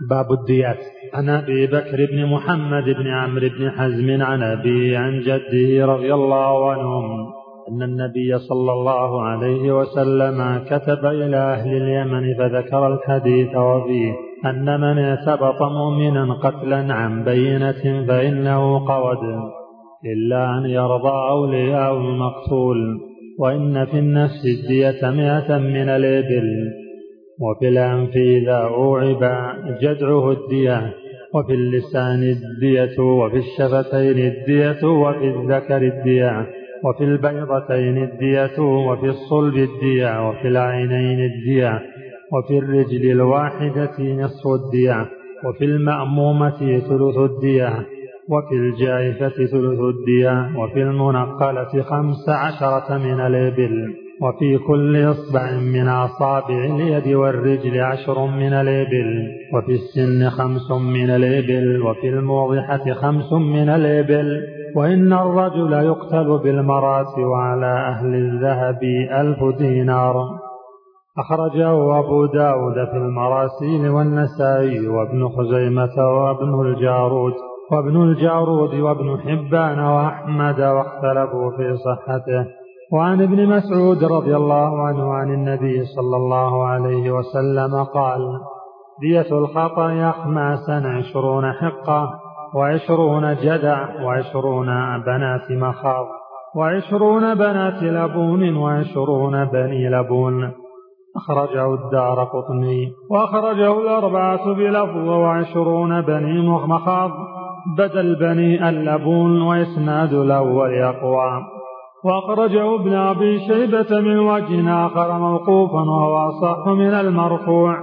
باب الديات. عن أبي بكر بن محمد بن عمرو بن حزم عن أبي عن جده رضي الله عنهم أن النبي صلى الله عليه وسلم كتب إلى أهل اليمن فذكر الحديث وفيه أن من اعتبط مؤمنا قتلا عن بينة فإنه قود إلا أن يرضى اولياء المقتول وإن في النفس الدية مائه من الإبل. وفي الأنف إذا أوعب جدعه الدية وفي اللسان الدية وفي الشفتين الدية وفي الذكر الدية وفي البيضتين الدية وفي الصلب الدية وفي العينين الدية وفي الرجل الواحدة نصف الدية وفي المأمومة ثلث الدية وفي الجائفة ثلث الدية وفي المنقلة خمس عشرة من الإبل. وفي كل إصبع من أصابع اليد والرجل عشر من الإبل وفي السن خمس من الإبل وفي الموضحة خمس من الإبل. وإن الرجل يقتل بالمرات وعلى أهل الذهب ألف دينار. أخرجه أبو داود في المراسيل والنسائي وابن خزيمة وابن الجارود وابن الجارود وابن حبان وأحمد واختلفوا في صحته. وعن ابن مسعود رضي الله عنه عن النبي صلى الله عليه وسلم قال دية الخطأ خماسا عشرون حقة وعشرون جدع وعشرون بنات مخاض وعشرون بنات لبون وعشرون بني لبون أخرجه الدار قطني وأخرجه الأربعة بلفظ وعشرون بني مخاض بدل بني اللبون وإسناد الأول أقوى. وأخرجه ابن أبي شيبة من وجه آخر موقوفا وهو أصح من المرفوع.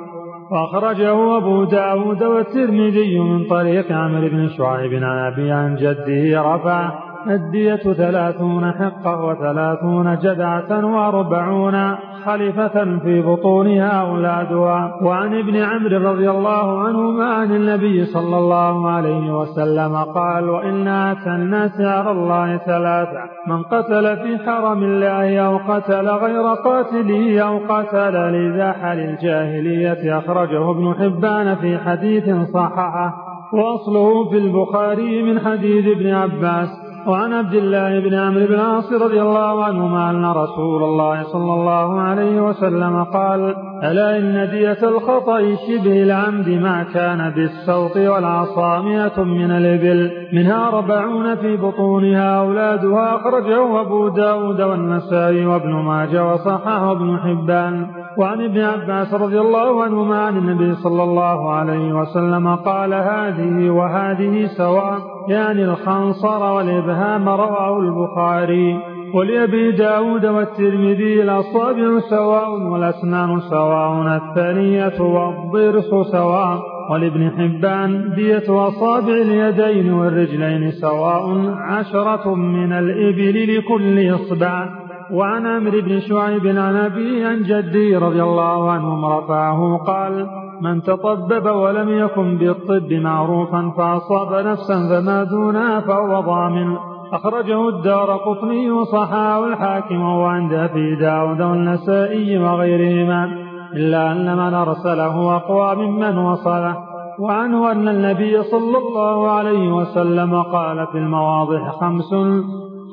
وأخرجه أبو داود والترمذي من طريق عمرو بن شعيب عن أبي عن جده رفع الدية ثلاثون حقة وثلاثون جدعة وأربعون خليفة في بطونها أولادها. وعن ابن عمرو رضي الله عنهما عن النبي صلى الله عليه وسلم قال وإن أتى الناس على الله ثلاثة من قتل في حرم الله أو قتل غير قاتله أو قتل لزاح للجاهلية أخرجه ابن حبان في حديث صححه وأصله في البخاري من حديث ابن عباس. وعن عبد الله بن عمرو بن العاص رضي الله عنهما أن رسول الله صلى الله عليه وسلم قال ألا إن دية الخطأ شبه العمد ما كان بالسوط والعصا مئة من الإبل منها أربعون في بطونها أولادها أخرجه أبو داود والنسائي وابن ماجه وصححه ابن حبان. وعن ابن عباس رضي الله عنهما عن النبي صلى الله عليه وسلم قال هذه وهذه سواء يعني الخنصر والإبهام رواه البخاري ولأبي داود والترمذي الأصابع سواء والأسنان سواء الثانية والضرس سواء ولابن حبان دية أصابع اليدين والرجلين سواء عشرة من الإبل لكل إصبع. وعن عمرو بن شعيب عن أبي عن جدي رضي الله عنهم رفعه قال من تطبب ولم يكن بالطب معروفا فأصاب نفسا فما دونها فهو ضامن. أخرجه الدار قطني وصحاه الحاكم وعند أبي داود والنسائي وغيرهما. إلا أن من أرسله أقوى ممن وصله. وعنه أن النبي صلى الله عليه وسلم قال في المواضح خمس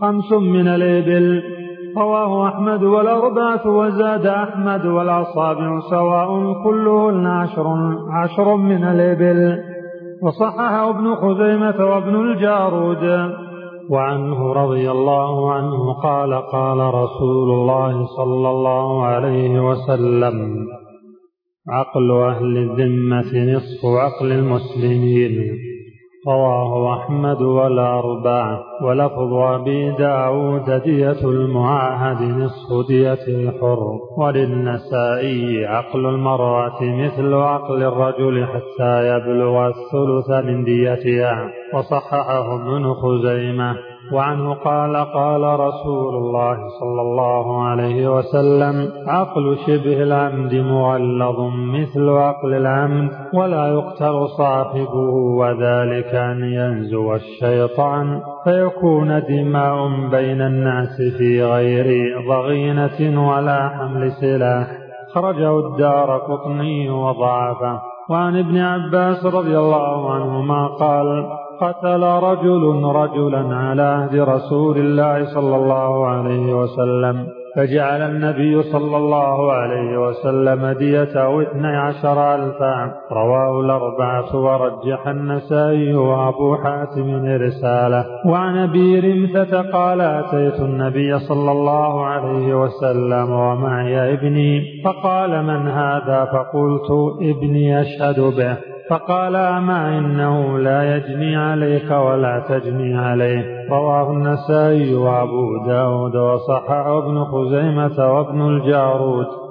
خمس من الإبل. رواه أحمد والأربعة وزاد أحمد والأصابع سواء كلهن عشر عشر من الإبل. وصححه ابن خزيمة وابن الجارود. وعنه رضي الله عنه قال قال رسول الله صلى الله عليه وسلم عقل أهل الذمة نصف عقل المسلمين. رواه أحمد والأربعة ولفظ أبي داود دية المعاهد نصف دية الحر وللنسائي عقل المرأة مثل عقل الرجل حتى يبلغ الثلث من ديتها وصححه ابن خزيمة. وعنه قال قال رسول الله صلى الله عليه وسلم عقل شبه العمد مغلظ مثل عقل العمد ولا يقتل صاحبه وذلك أن ينزو الشيطان فيكون دماء بين الناس في غير ضغينة ولا حمل سلاح خرجه الدار قطني وضعفه. وعن ابن عباس رضي الله عنهما قال قتل رجل رجلا على عهد رسول الله صلى الله عليه وسلم فجعل النبي صلى الله عليه وسلم ديته اثني عشر ألفا رواه الأربعة ورجح النسائي وأبو حاتم رسالة. وعن أبي رمثة قال أتيت النبي صلى الله عليه وسلم ومعي ابني فقال من هذا؟ فقلت ابني يشهد به. فقال أما إنه لا يجني عليك ولا تجني عليه. رواه النسائي وأبو داود وصححه ابن خزيمة وابن الجارود.